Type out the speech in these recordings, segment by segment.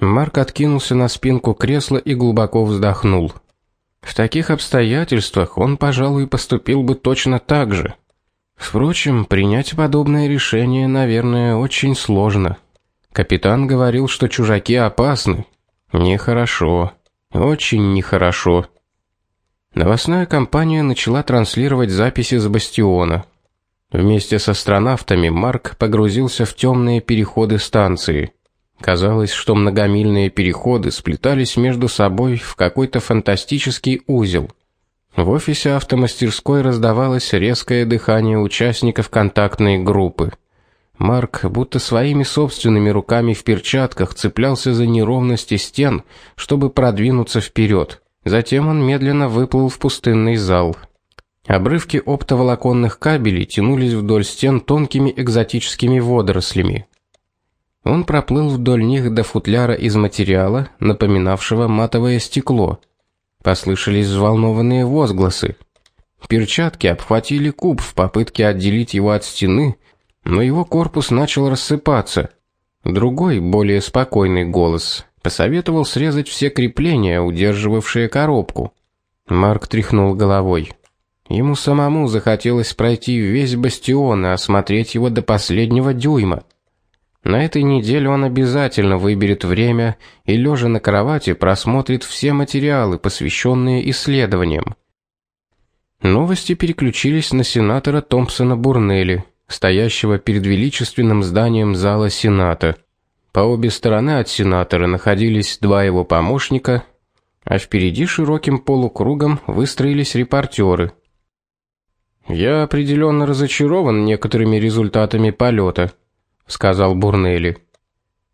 Марк откинулся на спинку кресла и глубоко вздохнул. В таких обстоятельствах он, пожалуй, поступил бы точно так же. Впрочем, принять подобное решение, наверное, очень сложно. Капитан говорил, что чужаки опасны. Нехорошо. Очень нехорошо. Новостная компания начала транслировать записи с бастиона. Вместе с астронавтами Марк погрузился в темные переходы станции. Казалось, что многомильные переходы сплетались между собой в какой-то фантастический узел. В офисе автомастерской раздавалось резкое дыхание участников контактной группы. Марк будто своими собственными руками в перчатках цеплялся за неровности стен, чтобы продвинуться вперед. Затем он медленно выплыл в пустынный зал. Обрывки оптоволоконных кабелей тянулись вдоль стен тонкими экзотическими водорослями. Он проплыл вдоль них до футляра из материала, напоминавшего матовое стекло. Послышались взволнованные возгласы. Перчатки обхватили куб в попытке отделить его от стены, но его корпус начал рассыпаться. Другой, более спокойный голос посоветовал срезать все крепления, удерживавшие коробку. Марк тряхнул головой. Ему самому захотелось пройти весь бастион и осмотреть его до последнего дюйма. На этой неделе он обязательно выберет время и лежа на кровати просмотрит все материалы, посвященные исследованиям. Новости переключились на сенатора Томпсона Бурнелли, стоящего перед величественным зданием зала Сената. По обе стороны от сенатора находились два его помощника, а впереди широким полукругом выстроились репортеры. Я определенно разочарован некоторыми результатами полета сказал Бурнелли.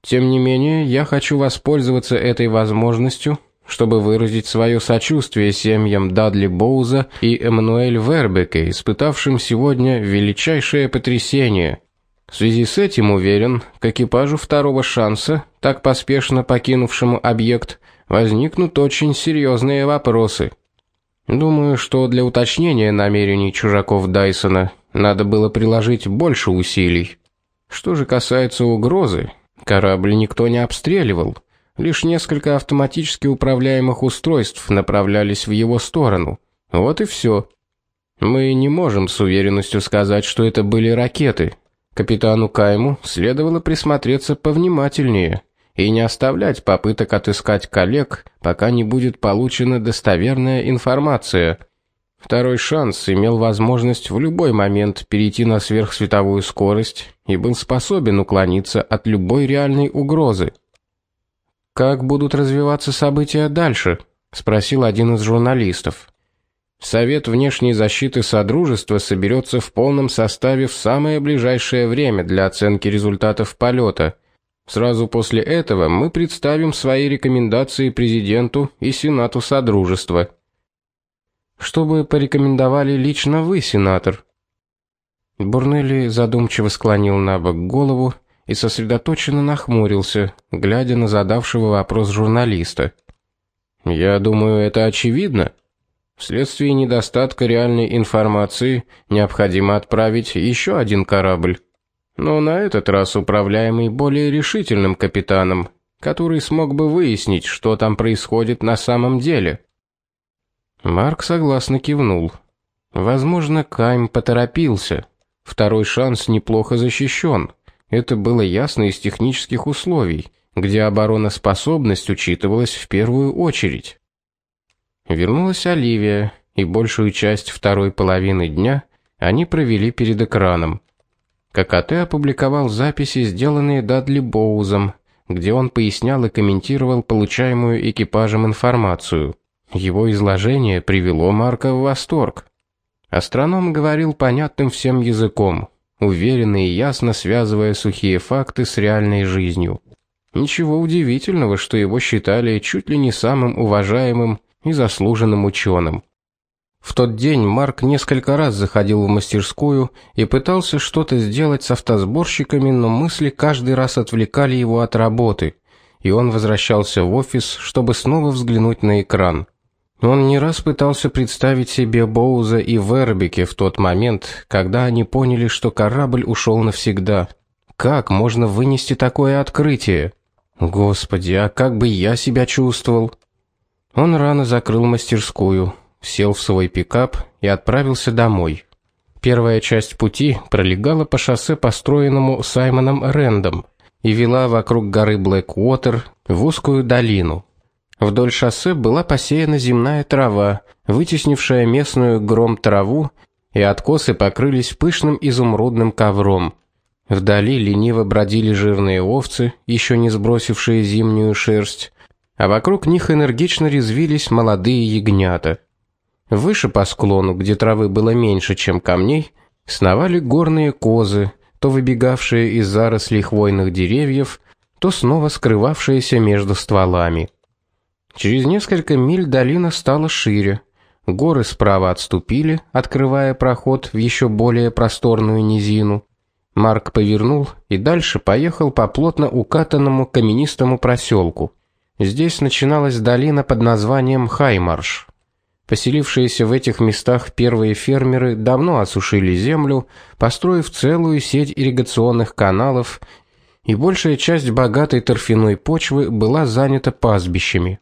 Тем не менее, я хочу воспользоваться этой возможностью, чтобы выразить свое сочувствие семьям Дадли Боуза и Эммануэль Вербеке, испытавшим сегодня величайшее потрясение. В связи с этим уверен, к экипажу второго шанса, так поспешно покинувшему объект, возникнут очень серьезные вопросы. Думаю, что для уточнения намерений чужаков Дайсона надо было приложить больше усилий. Что же касается угрозы, корабль никто не обстреливал. Лишь несколько автоматически управляемых устройств направлялись в его сторону. Вот и все. Мы не можем с уверенностью сказать, что это были ракеты. Капитану Кайму следовало присмотреться повнимательнее и не оставлять попыток отыскать коллег, пока не будет получена достоверная информация. Второй шанс имел возможность в любой момент перейти на сверхсветовую скорость и был способен уклониться от любой реальной угрозы. Как будут развиваться события дальше? спросил один из журналистов. Совет внешней защиты содружества соберется в полном составе в самое ближайшее время для оценки результатов полета. Сразу после этого мы представим свои рекомендации президенту и сенату содружества чтобы порекомендовали лично вы, сенатор. Бурнелли задумчиво склонил набок голову и сосредоточенно нахмурился, глядя на задавшего вопрос журналиста. Я думаю, это очевидно. Вследствие недостатка реальной информации необходимо отправить еще один корабль. Но на этот раз управляемый более решительным капитаном, который смог бы выяснить, что там происходит на самом деле. Марк согласно кивнул. Возможно, Кайм поторопился. Второй шанс неплохо защищен. Это было ясно из технических условий, где обороноспособность учитывалась в первую очередь. Вернулась Оливия, и большую часть второй половины дня они провели перед экраном. ККТ опубликовал записи, сделанные Дадли Боузом, где он пояснял и комментировал получаемую экипажем информацию. Его изложение привело Марка в восторг. Астроном говорил понятным всем языком, уверенно и ясно связывая сухие факты с реальной жизнью. Ничего удивительного, что его считали чуть ли не самым уважаемым и заслуженным ученым. В тот день Марк несколько раз заходил в мастерскую и пытался что-то сделать с автосборщиками, но мысли каждый раз отвлекали его от работы, и он возвращался в офис, чтобы снова взглянуть на экран. Он не раз пытался представить себе Боуза и Вербике в тот момент, когда они поняли, что корабль ушел навсегда. Как можно вынести такое открытие? Господи, а как бы я себя чувствовал? Он рано закрыл мастерскую, сел в свой пикап и отправился домой. Первая часть пути пролегала по шоссе, построенному Саймоном Рэндом, и вела вокруг горы Блэквотер в узкую долину. Вдоль шоссе была посеяна земная трава, вытеснившая местную гром траву, и откосы покрылись пышным изумрудным ковром. Вдали лениво бродили жирные овцы, еще не сбросившие зимнюю шерсть, а вокруг них энергично резвились молодые ягнята. Выше по склону, где травы было меньше, чем камней, сновали горные козы, то выбегавшие из зарослей хвойных деревьев, то снова скрывавшиеся между стволами. Через несколько миль долина стала шире. Горы справа отступили, открывая проход в еще более просторную низину. Марк повернул и дальше поехал по плотно укатанному каменистому проселку. Здесь начиналась долина под названием Хаймарш. Поселившиеся в этих местах первые фермеры давно осушили землю, построив целую сеть ирригационных каналов, и большая часть богатой торфяной почвы была занята пастбищами.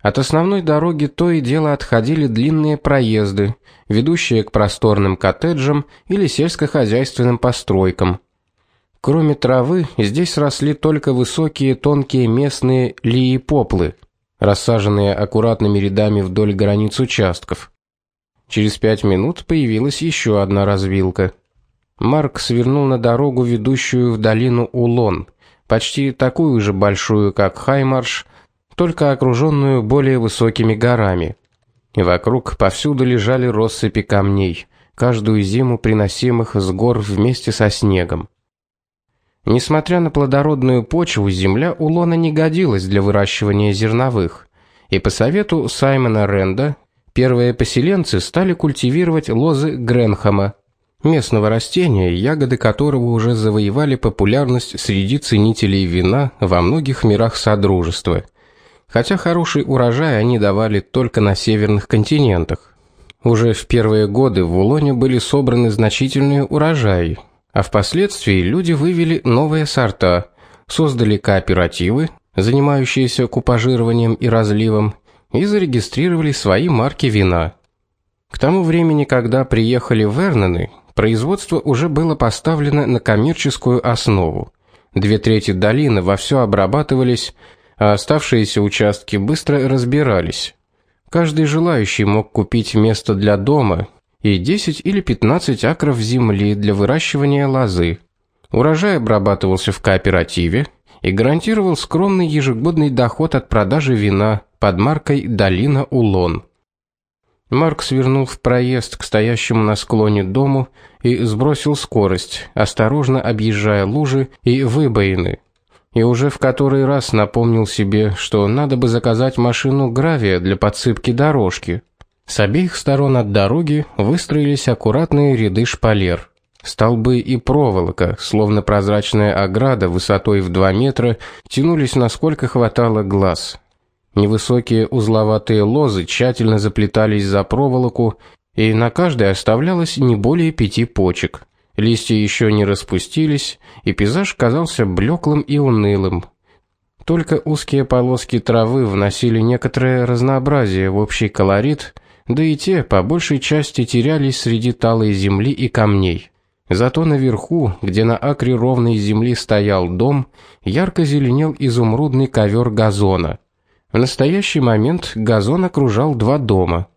От основной дороги то и дело отходили длинные проезды, ведущие к просторным коттеджам или сельскохозяйственным постройкам. Кроме травы, здесь росли только высокие тонкие местные лии поплы – рассаженные аккуратными рядами вдоль границ участков. Через пять минут появилась еще одна развилка. Марк свернул на дорогу, ведущую в долину Улон, почти такую же большую, как Хаймарш, только окруженную более высокими горами. И вокруг повсюду лежали россыпи камней, каждую зиму приносимых с гор вместе со снегом. Несмотря на плодородную почву, земля у Лона не годилась для выращивания зерновых. И по совету Саймона Ренда первые поселенцы стали культивировать лозы Гренхама, местного растения, ягоды которого уже завоевали популярность среди ценителей вина во многих мирах содружества. Хотя хороший урожай они давали только на северных континентах. Уже в первые годы в Улоне были собраны значительные урожаи, а впоследствии люди вывели новые сорта, создали кооперативы, занимающиеся купажированием и разливом, и зарегистрировали свои марки вина. К тому времени, когда приехали Вернены, производство уже было поставлено на коммерческую основу. Две трети долины вовсю обрабатывались, а оставшиеся участки быстро разбирались. Каждый желающий мог купить место для дома и 10 или 15 акров земли для выращивания лозы. Урожай обрабатывался в кооперативе и гарантировал скромный ежегодный доход от продажи вина под маркой Долина Улон. Марк свернул в проезд к стоящему на склоне дому и сбросил скорость, осторожно объезжая лужи и выбоины. И уже в который раз напомнил себе, что надо бы заказать машину гравия для подсыпки дорожки. С обеих сторон от дороги выстроились аккуратные ряды шпалер. Столбы и проволока, словно прозрачная ограда высотой в 2 метра, тянулись насколько хватало глаз. Невысокие узловатые лозы тщательно заплетались за проволоку, и на каждой оставлялось не более пяти почек. Листья еще не распустились, и пейзаж казался блеклым и унылым. Только узкие полоски травы вносили некоторое разнообразие в общий колорит – да и те по большей части терялись среди талой земли и камней. Зато наверху, где на акре ровной земли стоял дом, ярко зеленел изумрудный ковер газона. В настоящий момент газон окружал два дома.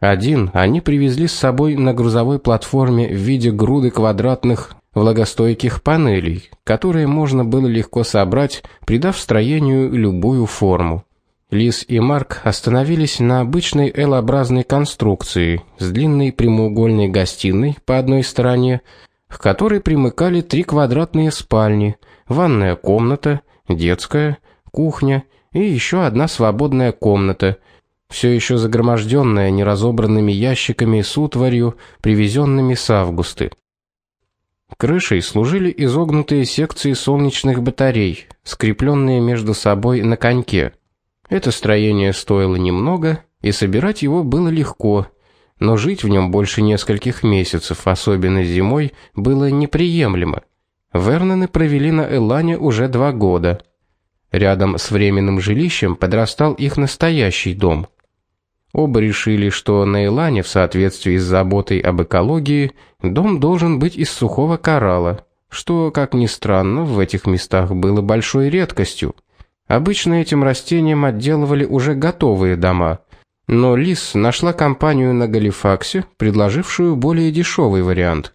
Один они привезли с собой на грузовой платформе в виде груды квадратных влагостойких панелей, которые можно было легко собрать, придав строению любую форму. Лис и Марк остановились на обычной L-образной конструкции с длинной прямоугольной гостиной по одной стороне, к которой примыкали три квадратные спальни, ванная комната, детская, кухня и еще одна свободная комната, все еще загроможденная неразобранными ящиками с утварью, привезенными с Августы. Крышей служили изогнутые секции солнечных батарей, скрепленные между собой на коньке. Это строение стоило немного, и собирать его было легко, но жить в нем больше нескольких месяцев, особенно зимой, было неприемлемо. Вернены провели на Элане уже два года. Рядом с временным жилищем подрастал их настоящий дом. Оба решили, что на Илане в соответствии с заботой об экологии дом должен быть из сухого коралла, что, как ни странно, в этих местах было большой редкостью. Обычно этим растением отделывали уже готовые дома, но Лис нашла компанию на Галифаксе, предложившую более дешевый вариант.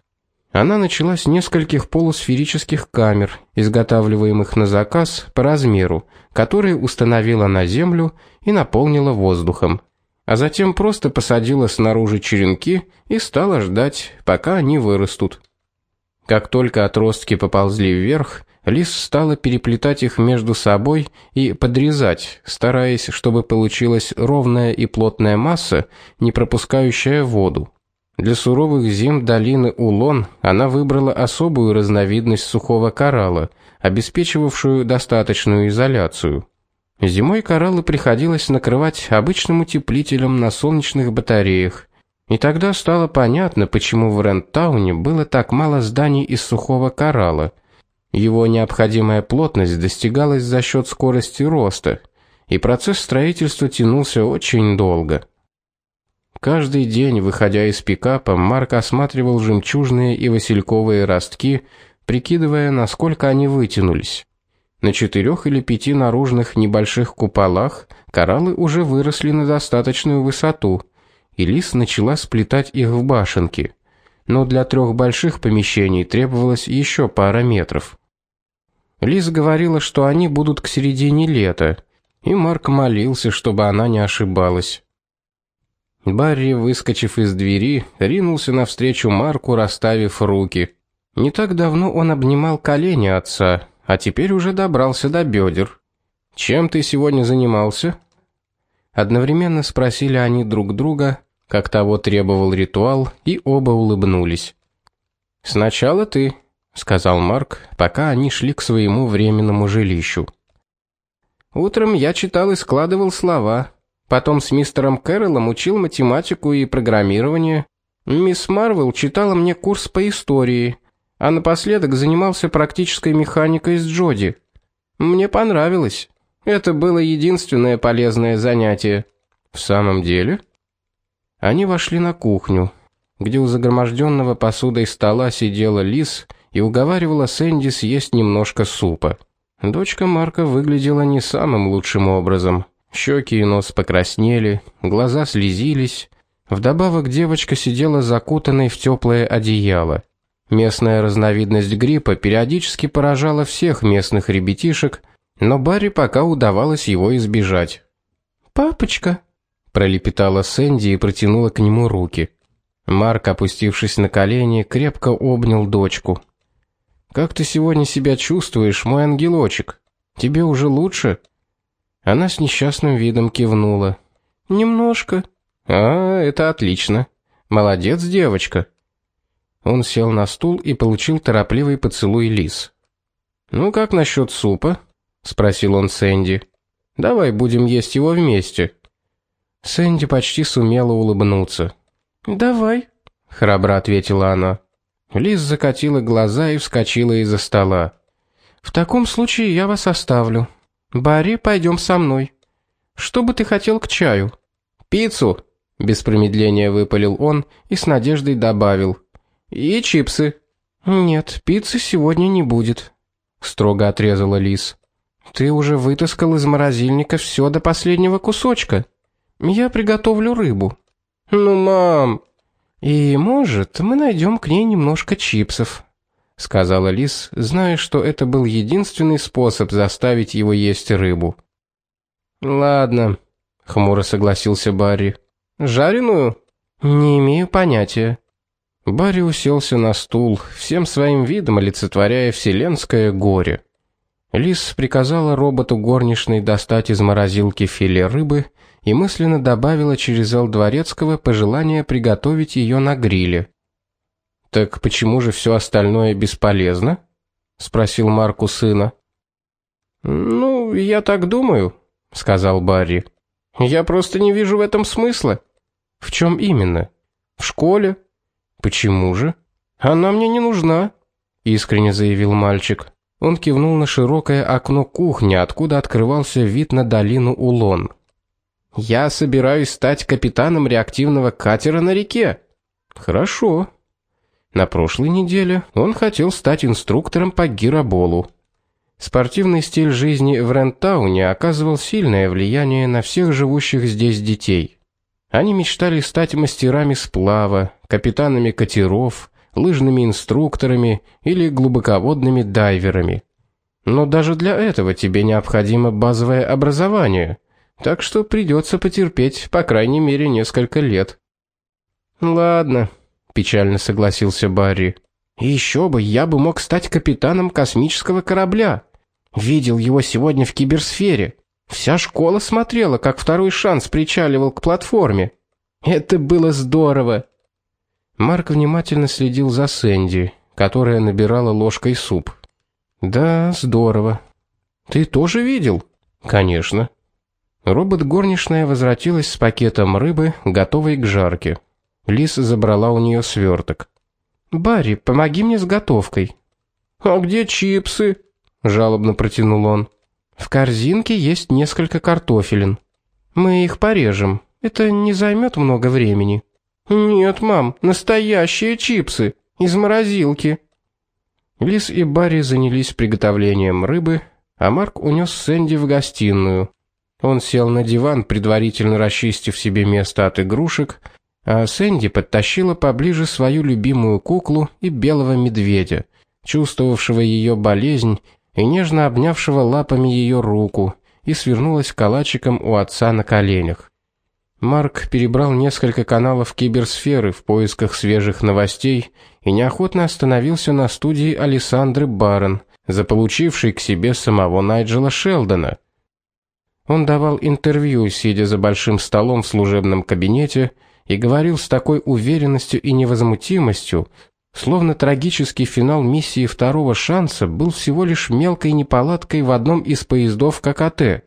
Она начала с нескольких полусферических камер, изготавливаемых на заказ по размеру, которые установила на землю и наполнила воздухом. А затем просто посадила снаружи черенки и стала ждать, пока они вырастут. Как только отростки поползли вверх, Лис стала переплетать их между собой и подрезать, стараясь, чтобы получилась ровная и плотная масса, не пропускающая воду. Для суровых зим долины Улон она выбрала особую разновидность сухого коралла, обеспечивавшую достаточную изоляцию. Зимой кораллы приходилось накрывать обычным утеплителем на солнечных батареях. И тогда стало понятно, почему в Рентауне было так мало зданий из сухого коралла. Его необходимая плотность достигалась за счет скорости роста, и процесс строительства тянулся очень долго. Каждый день, выходя из пикапа, Марк осматривал жемчужные и васильковые ростки, прикидывая, насколько они вытянулись. На четырех или пяти наружных небольших куполах кораллы уже выросли на достаточную высоту, и Лис начала сплетать их в башенки. Но для трех больших помещений требовалось еще пара метров. Лис говорила, что они будут к середине лета, и Марк молился, чтобы она не ошибалась. Барри, выскочив из двери, ринулся навстречу Марку, расставив руки. Не так давно он обнимал колени отца, а теперь уже добрался до бедер. Чем ты сегодня занимался? Одновременно спросили они друг друга, как того требовал ритуал, и оба улыбнулись. Сначала ты, сказал Марк, пока они шли к своему временному жилищу. Утром я читал и складывал слова, Потом с мистером Кэрролом учил математику и программирование. Мисс Марвел читала мне курс по истории, а напоследок занимался практической механикой с Джоди. Мне понравилось. Это было единственное полезное занятие. В самом деле, они вошли на кухню, где у загроможденного посудой стола сидела Лис и уговаривала Сэнди съесть немножко супа. Дочка Марка выглядела не самым лучшим образом. Щеки и нос покраснели, глаза слезились. Вдобавок девочка сидела закутанной в теплое одеяло. Местная разновидность гриппа периодически поражала всех местных ребятишек, но Барри пока удавалось его избежать. "Папочка", пролепетала Сэнди и протянула к нему руки. Марк, опустившись на колени, крепко обнял дочку. "Как ты сегодня себя чувствуешь, мой ангелочек? Тебе уже лучше?" Она с несчастным видом кивнула. Немножко. А, это отлично. Молодец, девочка. Он сел на стул и получил торопливый поцелуй Лис. Ну как насчет супа? спросил он Сэнди. Давай будем есть его вместе. Сэнди почти сумела улыбнуться. Давай, храбро ответила она. Лис закатила глаза и вскочила из-за стола. В таком случае я вас оставлю. Барри, пойдем со мной. Что бы ты хотел к чаю? Пиццу, без промедления выпалил он и с надеждой добавил: и чипсы. Нет, пиццы сегодня не будет, строго отрезала Лис. Ты уже вытаскал из морозильника все до последнего кусочка. Я приготовлю рыбу. Ну, мам. И, может, мы найдем к ней немножко чипсов сказала Лис, зная, что это был единственный способ заставить его есть рыбу. Ладно, хмуро согласился Барри. Жареную? Не имею понятия. Барри уселся на стул, всем своим видом олицетворяя вселенское горе. Лис приказала роботу горничной достать из морозилки филе рыбы и мысленно добавила через Эл Дворецкого пожелание приготовить ее на гриле. Так почему же все остальное бесполезно? спросил Марк у сына. Ну, я так думаю, сказал Барри. Я просто не вижу в этом смысла. В чем именно? В школе? Почему же? Она мне не нужна, искренне заявил мальчик. Он кивнул на широкое окно кухни, откуда открывался вид на долину Улон. Я собираюсь стать капитаном реактивного катера на реке. Хорошо. На прошлой неделе он хотел стать инструктором по гироболу. Спортивный стиль жизни в Рентауне оказывал сильное влияние на всех живущих здесь детей. Они мечтали стать мастерами сплава, капитанами катеров, лыжными инструкторами или глубоководными дайверами. Но даже для этого тебе необходимо базовое образование. Так что придется потерпеть, по крайней мере, несколько лет. Ладно, печально согласился Барри. Еще бы, я бы мог стать капитаном космического корабля. Видел его сегодня в киберсфере. Вся школа смотрела, как второй шанс причаливал к платформе. Это было здорово. Марк внимательно следил за Сэнди, которая набирала ложкой суп. Да, здорово. Ты тоже видел? Конечно. Робот-горничная возвратилась с пакетом рыбы, готовой к жарке. Лис забрала у нее сверток. "Барри, помоги мне с готовкой". "А где чипсы?" жалобно протянул он. "В корзинке есть несколько картофелин. Мы их порежем. Это не займет много времени". "Нет, мам, настоящие чипсы из морозилки". Лис и Барри занялись приготовлением рыбы, а Марк унес Сэнди в гостиную. Он сел на диван, предварительно расчистив себе место от игрушек, а Сэнди подтащила поближе свою любимую куклу и белого медведя, чувствовавшего ее болезнь и нежно обнявшего лапами ее руку, и свернулась калачиком у отца на коленях. Марк перебрал несколько каналов киберсферы в поисках свежих новостей и неохотно остановился на студии Александры Барон, заполучившей к себе самого Найджела Шелдона. Он давал интервью, сидя за большим столом в служебном кабинете, и говорил с такой уверенностью и невозмутимостью, словно трагический финал миссии второго шанса был всего лишь мелкой неполадкой в одном из поездов ККТ.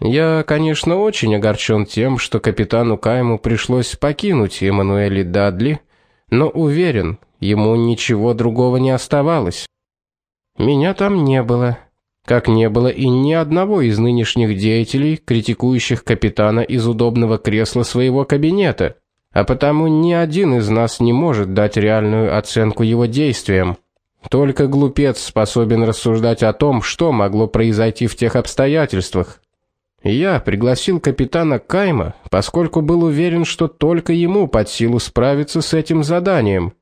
Я, конечно, очень огорчен тем, что капитану Кайму пришлось покинуть Эммануэли Дадли, но уверен, ему ничего другого не оставалось. Меня там не было, как не было и ни одного из нынешних деятелей, критикующих капитана из удобного кресла своего кабинета, а потому ни один из нас не может дать реальную оценку его действиям. Только глупец способен рассуждать о том, что могло произойти в тех обстоятельствах. Я пригласил капитана Кайма, поскольку был уверен, что только ему под силу справиться с этим заданием.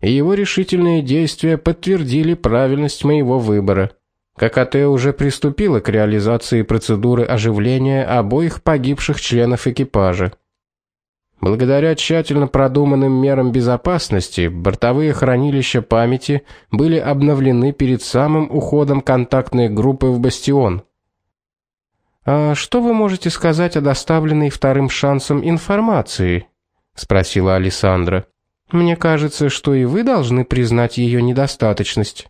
И его решительные действия подтвердили правильность моего выбора. ККТ уже приступила к реализации процедуры оживления обоих погибших членов экипажа. Благодаря тщательно продуманным мерам безопасности, бортовые хранилища памяти были обновлены перед самым уходом контактной группы в бастион. А что вы можете сказать о доставленной вторым шансом информации? спросила Александра. Мне кажется, что и вы должны признать ее недостаточность.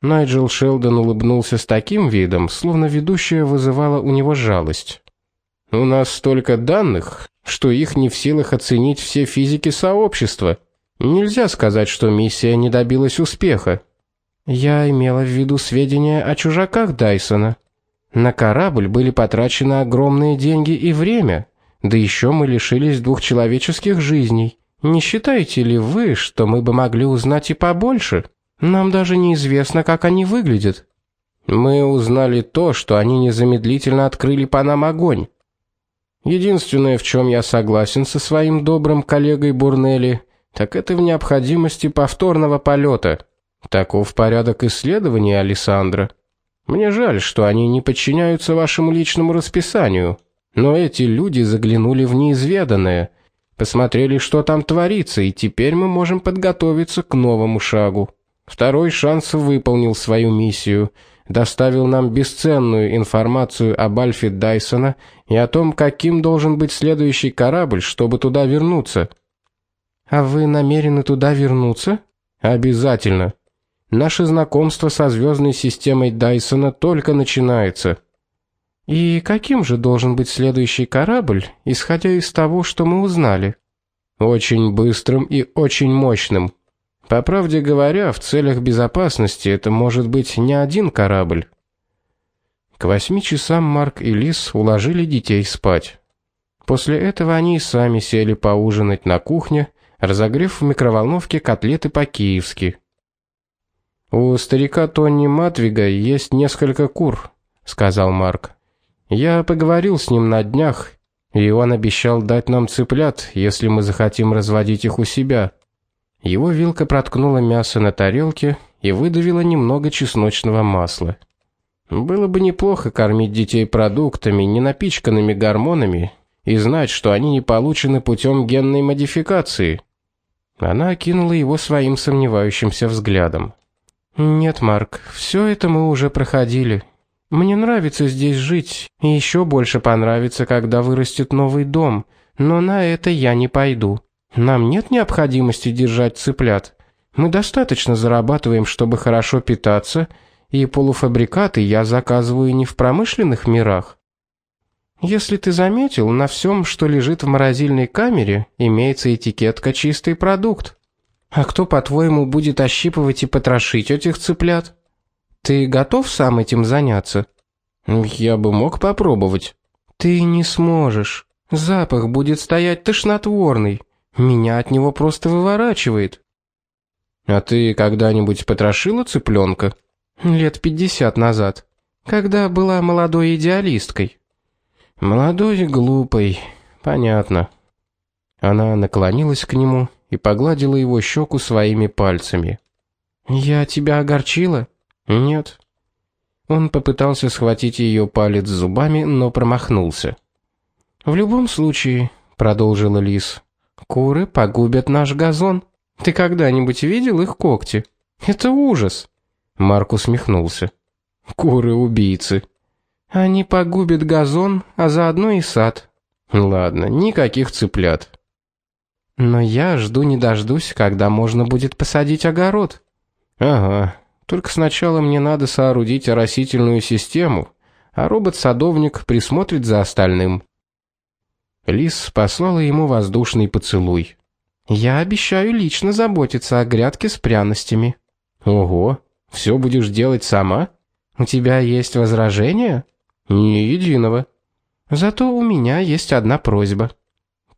Найджел Шелдон улыбнулся с таким видом, словно ведущая вызывала у него жалость. У нас столько данных, что их не в силах оценить все физики сообщества. Нельзя сказать, что миссия не добилась успеха. Я имела в виду сведения о чужаках Дайсона. На корабль были потрачены огромные деньги и время, да еще мы лишились двух человеческих жизней. Не считаете ли вы, что мы бы могли узнать и побольше? Нам даже неизвестно, как они выглядят. Мы узнали то, что они незамедлительно открыли по нам огонь. Единственное, в чем я согласен со своим добрым коллегой Бурнелли, так это в необходимости повторного полета. Таков порядок исследований Александра. Мне жаль, что они не подчиняются вашему личному расписанию, но эти люди заглянули в неизведанное, посмотрели, что там творится, и теперь мы можем подготовиться к новому шагу. Второй шанс выполнил свою миссию, доставил нам бесценную информацию об Альфе Дайсона и о том, каким должен быть следующий корабль, чтобы туда вернуться. А вы намерены туда вернуться? Обязательно. Наше знакомство со звездной системой Дайсона только начинается. И каким же должен быть следующий корабль, исходя из того, что мы узнали? Очень быстрым и очень мощным. По правде говоря, в целях безопасности это может быть не один корабль. К восьми часам Марк и Лис уложили детей спать. После этого они сами сели поужинать на кухне, разогрев в микроволновке котлеты по-киевски. У старика Тони Матвига есть несколько кур, сказал Марк. Я поговорил с ним на днях, и он обещал дать нам цыплят, если мы захотим разводить их у себя. Его вилка проткнула мясо на тарелке и выдавила немного чесночного масла. Было бы неплохо кормить детей продуктами, не напичканными гормонами, и знать, что они не получены путем генной модификации. Она окинула его своим сомневающимся взглядом. Нет, Марк, все это мы уже проходили. Мне нравится здесь жить, и еще больше понравится, когда вырастет новый дом, но на это я не пойду. Нам нет необходимости держать цыплят. Мы достаточно зарабатываем, чтобы хорошо питаться, и полуфабрикаты я заказываю не в промышленных мирах. Если ты заметил, на всем, что лежит в морозильной камере, имеется этикетка чистый продукт. А кто, по-твоему, будет ощипывать и потрошить этих цыплят? Ты готов сам этим заняться? Я бы мог попробовать. Ты не сможешь. Запах будет стоять тошнотворный. Меня от него просто выворачивает. А ты когда-нибудь потрошила цыпленка? Лет пятьдесят назад, когда была молодой идеалисткой. Молодой и глупой. Понятно. Она наклонилась к нему и погладила его щеку своими пальцами. Я тебя огорчила? Нет. Он попытался схватить ее палец зубами, но промахнулся. В любом случае, продолжила Лис. Куры погубят наш газон. Ты когда-нибудь видел их когти? Это ужас. Марк усмехнулся. Куры убийцы. Они погубят газон, а заодно и сад. Ладно, никаких цыплят. Но я жду не дождусь, когда можно будет посадить огород. Ага. Только сначала мне надо соорудить оросительную систему, а робот-садовник присмотрит за остальным. Лис послала ему воздушный поцелуй. Я обещаю лично заботиться о грядке с пряностями. Ого, все будешь делать сама? У тебя есть возражения? Ни единого. Зато у меня есть одна просьба.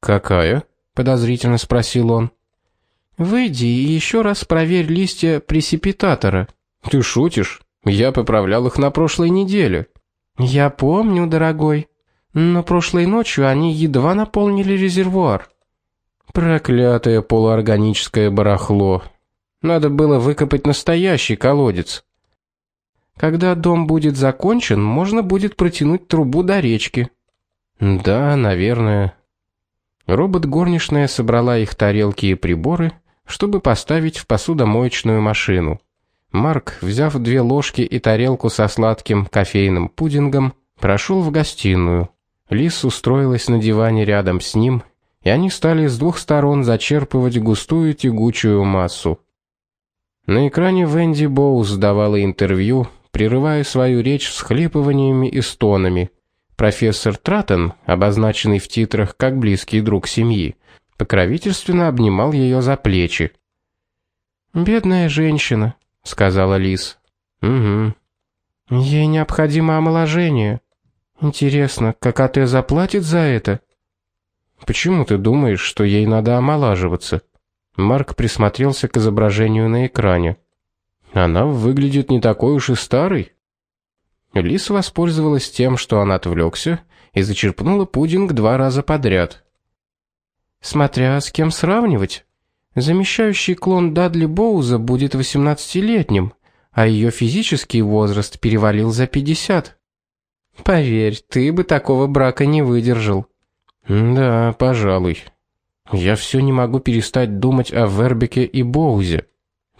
Какая? Подозрительно спросил он. Выйди и еще раз проверь листья пресипитатора. Ты шутишь? Я поправлял их на прошлой неделе. Я помню, дорогой но прошлой ночью они едва наполнили резервуар. Проклятое полуорганическое барахло. Надо было выкопать настоящий колодец. Когда дом будет закончен, можно будет протянуть трубу до речки. Да, наверное. Робот горничная собрала их тарелки и приборы, чтобы поставить в посудомоечную машину. Марк, взяв две ложки и тарелку со сладким кофейным пудингом, прошел в гостиную. Лис устроилась на диване рядом с ним, и они стали с двух сторон зачерпывать густую тягучую массу. На экране Венди Боуз давала интервью, прерывая свою речь всхлипываниями и стонами. Профессор Траттон, обозначенный в титрах как близкий друг семьи, покровительственно обнимал ее за плечи. Бедная женщина, сказала Лис. Угу. Ей необходимо омоложение. Интересно, как АТ заплатит за это? Почему ты думаешь, что ей надо омолаживаться? Марк присмотрелся к изображению на экране. Она выглядит не такой уж и старой. Лис воспользовалась тем, что он отвлекся, и зачерпнула пудинг два раза подряд. Смотря с кем сравнивать. Замещающий клон Дадли Боуза будет восемнадцатилетним, а ее физический возраст перевалил за пятьдесят. Поверь, ты бы такого брака не выдержал. Да, пожалуй. Я все не могу перестать думать о Вербеке и Боузе.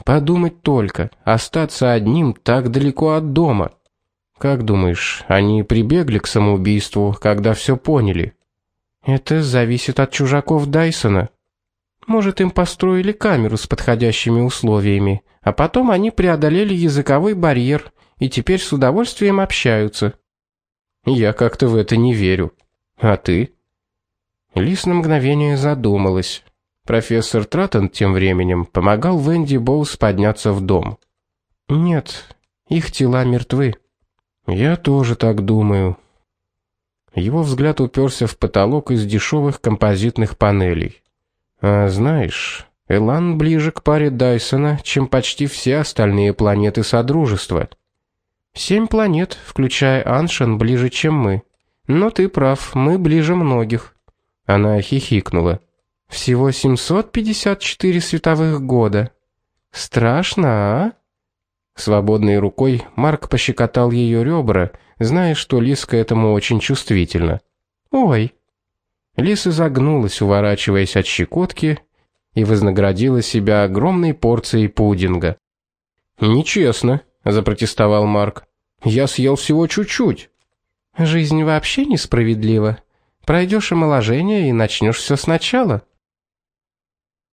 Подумать только, остаться одним так далеко от дома. Как думаешь, они прибегли к самоубийству, когда все поняли? Это зависит от чужаков Дайсона. Может, им построили камеру с подходящими условиями, а потом они преодолели языковой барьер и теперь с удовольствием общаются. Я как-то в это не верю. А ты? Лис на мгновение задумалась. Профессор Траттон тем временем помогал Венди Боуз подняться в дом. Нет, их тела мертвы. Я тоже так думаю. Его взгляд уперся в потолок из дешевых композитных панелей. А знаешь, Элан ближе к паре Дайсона, чем почти все остальные планеты Содружества. Семь планет, включая Аншан, ближе, чем мы. Но ты прав, мы ближе многих. Она хихикнула. Всего 754 световых года. Страшно, а? Свободной рукой Марк пощекотал ее ребра, зная, что Лис к этому очень чувствительна. Ой. Лис изогнулась, уворачиваясь от щекотки, и вознаградила себя огромной порцией пудинга. Нечестно, запротестовал Марк. Я съел всего чуть-чуть. Жизнь вообще несправедлива. Пройдешь омоложение и начнешь все сначала.